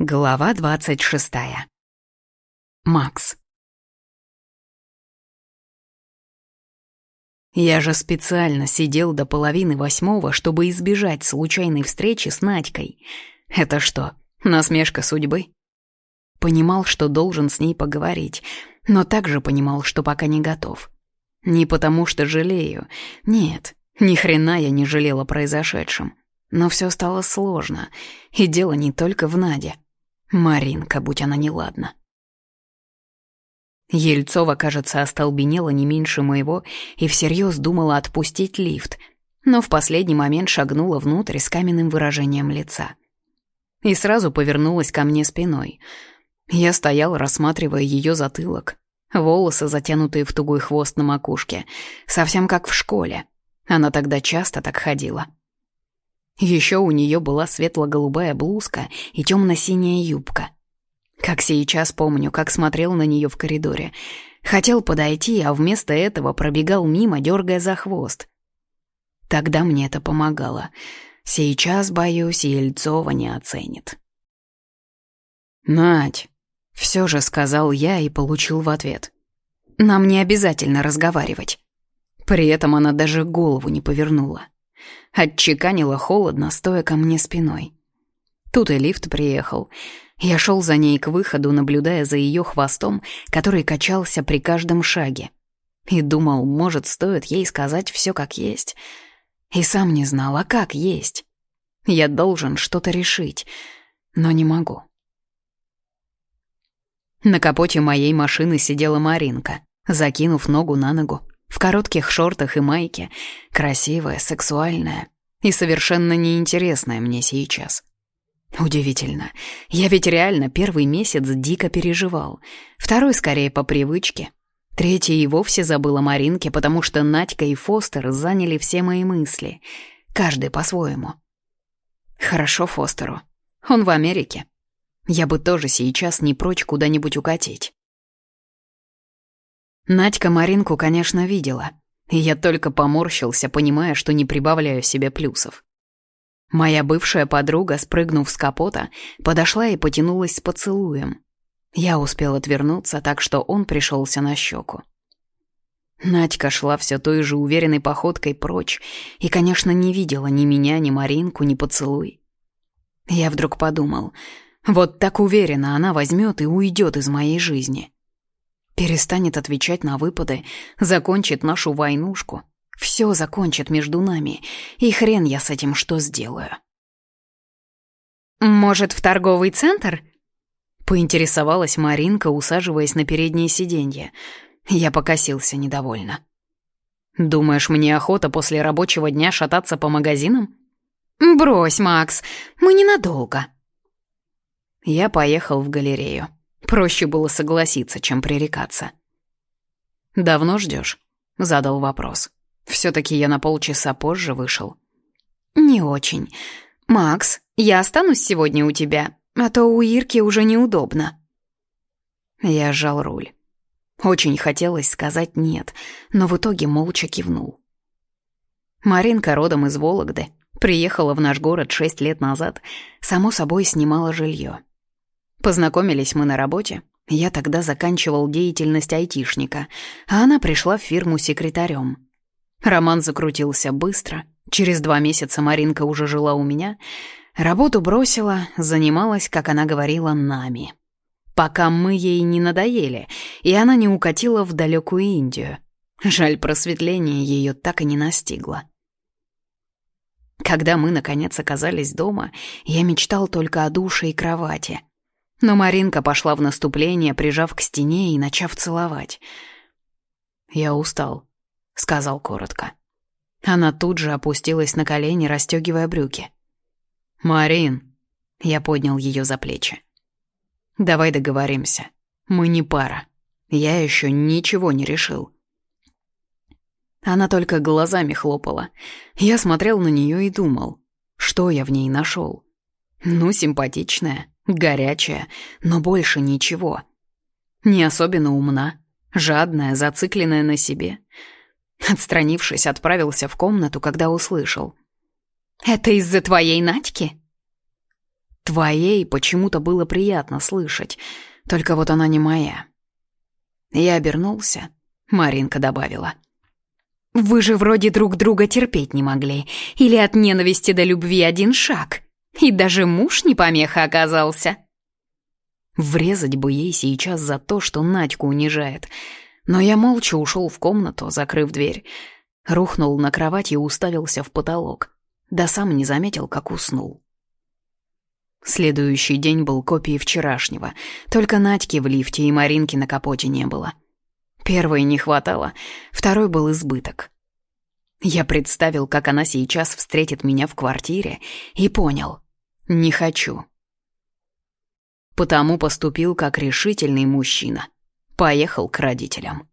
Глава двадцать шестая. Макс. Я же специально сидел до половины восьмого, чтобы избежать случайной встречи с Надькой. Это что, насмешка судьбы? Понимал, что должен с ней поговорить, но также понимал, что пока не готов. Не потому что жалею. Нет, ни хрена я не жалела произошедшем. Но все стало сложно, и дело не только в Наде. Маринка, будь она неладна. Ельцова, кажется, остолбенела не меньше моего и всерьез думала отпустить лифт, но в последний момент шагнула внутрь с каменным выражением лица. И сразу повернулась ко мне спиной. Я стоял, рассматривая ее затылок, волосы, затянутые в тугой хвост на макушке, совсем как в школе. Она тогда часто так ходила. Еще у нее была светло-голубая блузка и темно-синяя юбка. Как сейчас помню, как смотрел на нее в коридоре. Хотел подойти, а вместо этого пробегал мимо, дергая за хвост. Тогда мне это помогало. Сейчас, боюсь, Ельцова не оценит. «Надь!» — все же сказал я и получил в ответ. «Нам не обязательно разговаривать». При этом она даже голову не повернула. Отчеканила холодно, стоя ко мне спиной. Тут и лифт приехал. Я шел за ней к выходу, наблюдая за ее хвостом, который качался при каждом шаге. И думал, может, стоит ей сказать все как есть. И сам не знал, а как есть. Я должен что-то решить, но не могу. На капоте моей машины сидела Маринка, закинув ногу на ногу, в коротких шортах и майке, красивая, сексуальная и совершенно неинтересная мне сейчас. Удивительно. Я ведь реально первый месяц дико переживал. Второй скорее по привычке. Третий и вовсе забыл о Маринке, потому что Надька и Фостер заняли все мои мысли. Каждый по-своему. Хорошо Фостеру. Он в Америке. Я бы тоже сейчас не прочь куда-нибудь укатить. Надька Маринку, конечно, видела, и я только поморщился, понимая, что не прибавляю себе плюсов. Моя бывшая подруга, спрыгнув с капота, подошла и потянулась с поцелуем. Я успел отвернуться, так что он пришелся на щеку. Надька шла все той же уверенной походкой прочь и, конечно, не видела ни меня, ни Маринку, ни поцелуй. Я вдруг подумал, вот так уверенно она возьмет и уйдет из моей жизни. Перестанет отвечать на выпады, закончит нашу войнушку. Все закончит между нами, и хрен я с этим что сделаю. «Может, в торговый центр?» Поинтересовалась Маринка, усаживаясь на переднее сиденье. Я покосился недовольно. «Думаешь, мне охота после рабочего дня шататься по магазинам?» «Брось, Макс, мы ненадолго». Я поехал в галерею. Проще было согласиться, чем пререкаться. «Давно ждешь? задал вопрос. все таки я на полчаса позже вышел». «Не очень. Макс, я останусь сегодня у тебя, а то у Ирки уже неудобно». Я сжал руль. Очень хотелось сказать «нет», но в итоге молча кивнул. Маринка родом из Вологды, приехала в наш город шесть лет назад, само собой снимала жилье. Познакомились мы на работе. Я тогда заканчивал деятельность айтишника, а она пришла в фирму секретарем. Роман закрутился быстро. Через два месяца Маринка уже жила у меня. Работу бросила, занималась, как она говорила, нами. Пока мы ей не надоели, и она не укатила в далекую Индию. Жаль, просветление ее так и не настигло. Когда мы, наконец, оказались дома, я мечтал только о душе и кровати — но Маринка пошла в наступление, прижав к стене и начав целовать. «Я устал», — сказал коротко. Она тут же опустилась на колени, расстегивая брюки. «Марин», — я поднял ее за плечи. «Давай договоримся. Мы не пара. Я еще ничего не решил». Она только глазами хлопала. Я смотрел на нее и думал, что я в ней нашел. Ну, симпатичная, Горячая, но больше ничего. Не особенно умна, жадная, зацикленная на себе. Отстранившись, отправился в комнату, когда услышал. «Это из-за твоей Надьки?» Твоей почему-то было приятно слышать, только вот она не моя. Я обернулся, Маринка добавила. «Вы же вроде друг друга терпеть не могли, или от ненависти до любви один шаг, и даже муж не помеха оказался». Врезать бы ей сейчас за то, что Надьку унижает. Но я молча ушел в комнату, закрыв дверь. Рухнул на кровать и уставился в потолок. Да сам не заметил, как уснул. Следующий день был копией вчерашнего. Только Надьки в лифте и Маринки на капоте не было. Первой не хватало, второй был избыток. Я представил, как она сейчас встретит меня в квартире, и понял — не хочу. Потому поступил как решительный мужчина. Поехал к родителям.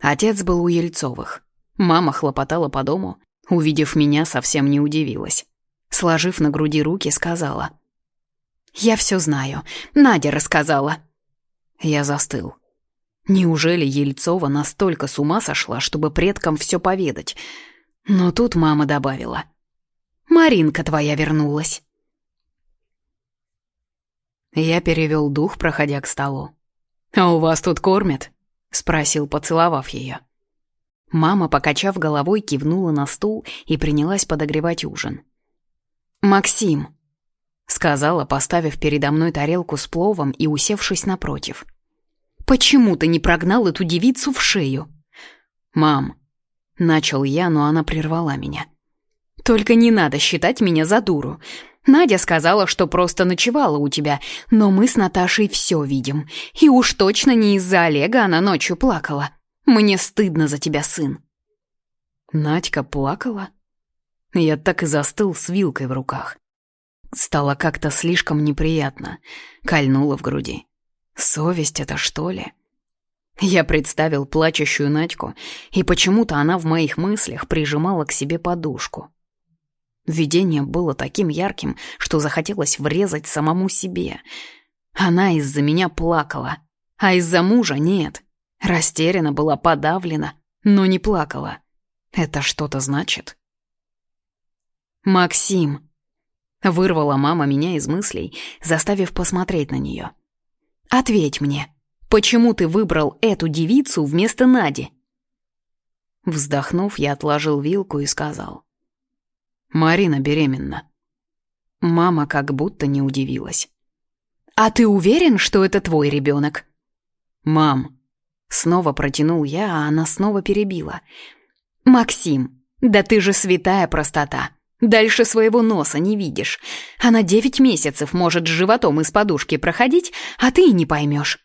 Отец был у Ельцовых. Мама хлопотала по дому. Увидев меня, совсем не удивилась. Сложив на груди руки, сказала. «Я все знаю. Надя рассказала». Я застыл. Неужели Ельцова настолько с ума сошла, чтобы предкам все поведать? Но тут мама добавила. «Маринка твоя вернулась». Я перевел дух, проходя к столу. «А у вас тут кормят?» — спросил, поцеловав ее. Мама, покачав головой, кивнула на стул и принялась подогревать ужин. «Максим», — сказала, поставив передо мной тарелку с пловом и усевшись напротив. «Почему ты не прогнал эту девицу в шею?» «Мам», — начал я, но она прервала меня. «Только не надо считать меня за дуру. Надя сказала, что просто ночевала у тебя, но мы с Наташей все видим. И уж точно не из-за Олега она ночью плакала. Мне стыдно за тебя, сын». Надька плакала? Я так и застыл с вилкой в руках. Стало как-то слишком неприятно, кольнуло в груди. Совесть это что ли? Я представил плачущую Надьку, и почему-то она в моих мыслях прижимала к себе подушку. Видение было таким ярким, что захотелось врезать самому себе. Она из-за меня плакала, а из-за мужа нет. Растеряна была, подавлена, но не плакала. Это что-то значит? «Максим!» Вырвала мама меня из мыслей, заставив посмотреть на нее. «Ответь мне, почему ты выбрал эту девицу вместо Нади?» Вздохнув, я отложил вилку и сказал. Марина беременна. Мама как будто не удивилась. «А ты уверен, что это твой ребенок?» «Мам!» Снова протянул я, а она снова перебила. «Максим, да ты же святая простота. Дальше своего носа не видишь. Она девять месяцев может с животом из подушки проходить, а ты и не поймешь».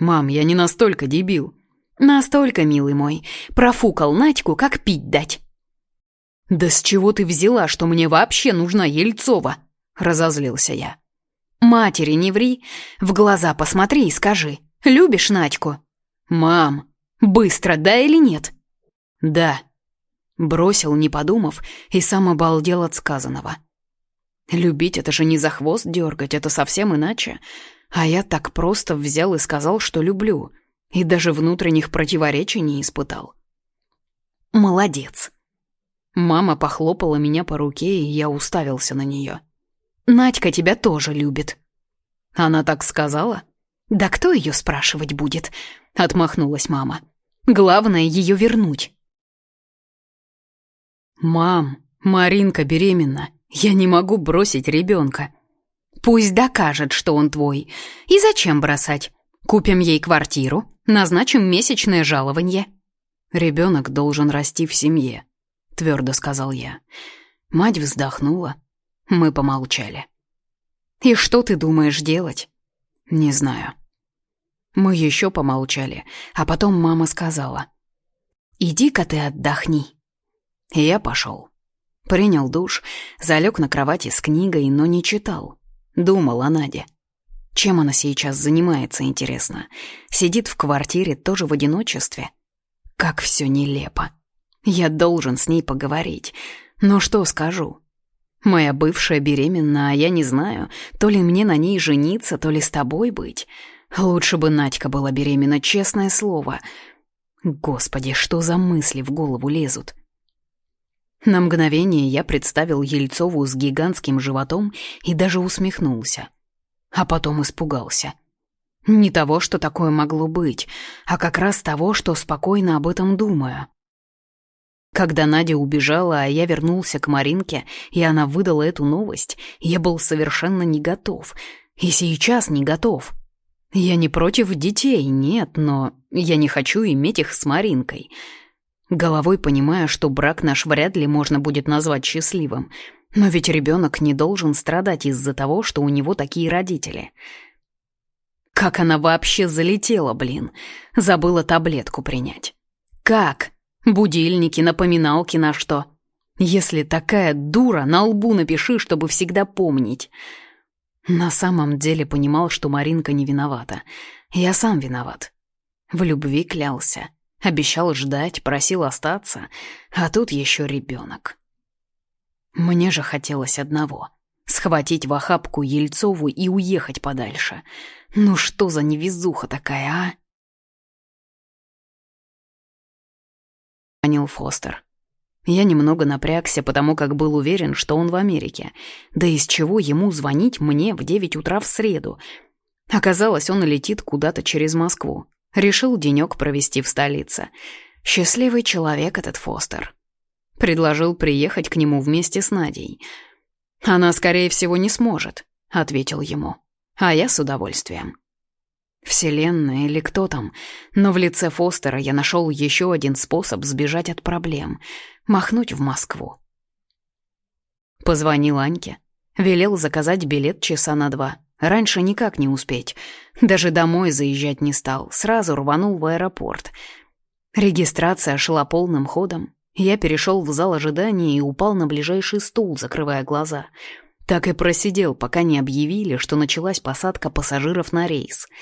«Мам, я не настолько дебил». «Настолько, милый мой. Профукал Надьку, как пить дать». «Да с чего ты взяла, что мне вообще нужна Ельцова?» — разозлился я. «Матери не ври, в глаза посмотри и скажи, любишь Надьку?» «Мам, быстро, да или нет?» «Да», — бросил, не подумав, и сам обалдел от сказанного. «Любить — это же не за хвост дергать, это совсем иначе. А я так просто взял и сказал, что люблю, и даже внутренних противоречий не испытал». «Молодец», Мама похлопала меня по руке, и я уставился на нее. «Надька тебя тоже любит». «Она так сказала?» «Да кто ее спрашивать будет?» — отмахнулась мама. «Главное ее вернуть». «Мам, Маринка беременна. Я не могу бросить ребенка». «Пусть докажет, что он твой. И зачем бросать? Купим ей квартиру, назначим месячное жалование». Ребенок должен расти в семье. — твердо сказал я. Мать вздохнула. Мы помолчали. «И что ты думаешь делать?» «Не знаю». Мы еще помолчали, а потом мама сказала. «Иди-ка ты отдохни». И я пошел. Принял душ, залег на кровати с книгой, но не читал. Думал о Наде. Чем она сейчас занимается, интересно? Сидит в квартире тоже в одиночестве? Как все нелепо. Я должен с ней поговорить. Но что скажу? Моя бывшая беременна, а я не знаю, то ли мне на ней жениться, то ли с тобой быть. Лучше бы Надька была беременна, честное слово. Господи, что за мысли в голову лезут? На мгновение я представил Ельцову с гигантским животом и даже усмехнулся. А потом испугался. Не того, что такое могло быть, а как раз того, что спокойно об этом думаю. Когда Надя убежала, а я вернулся к Маринке, и она выдала эту новость, я был совершенно не готов. И сейчас не готов. Я не против детей, нет, но я не хочу иметь их с Маринкой. Головой понимая, что брак наш вряд ли можно будет назвать счастливым. Но ведь ребенок не должен страдать из-за того, что у него такие родители. Как она вообще залетела, блин? Забыла таблетку принять. Как? Будильники, напоминалки на что? Если такая дура, на лбу напиши, чтобы всегда помнить. На самом деле понимал, что Маринка не виновата. Я сам виноват. В любви клялся. Обещал ждать, просил остаться. А тут еще ребенок. Мне же хотелось одного — схватить в охапку Ельцову и уехать подальше. Ну что за невезуха такая, а? Звонил Фостер. Я немного напрягся, потому как был уверен, что он в Америке. Да из чего ему звонить мне в девять утра в среду? Оказалось, он летит куда-то через Москву. Решил денек провести в столице. Счастливый человек этот Фостер. Предложил приехать к нему вместе с Надей. «Она, скорее всего, не сможет», — ответил ему. «А я с удовольствием». Вселенная или кто там, но в лице Фостера я нашел еще один способ сбежать от проблем — махнуть в Москву. Позвонил Аньке, велел заказать билет часа на два. Раньше никак не успеть. Даже домой заезжать не стал, сразу рванул в аэропорт. Регистрация шла полным ходом. Я перешел в зал ожидания и упал на ближайший стул, закрывая глаза. Так и просидел, пока не объявили, что началась посадка пассажиров на рейс —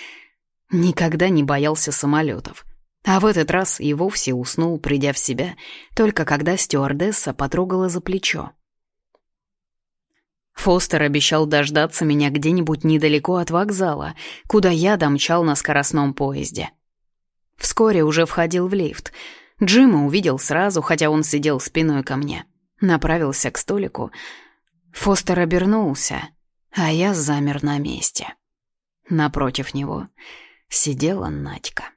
Никогда не боялся самолетов. А в этот раз и вовсе уснул, придя в себя, только когда стюардесса потрогала за плечо. Фостер обещал дождаться меня где-нибудь недалеко от вокзала, куда я домчал на скоростном поезде. Вскоре уже входил в лифт. Джима увидел сразу, хотя он сидел спиной ко мне. Направился к столику. Фостер обернулся, а я замер на месте. Напротив него — сидела Надька.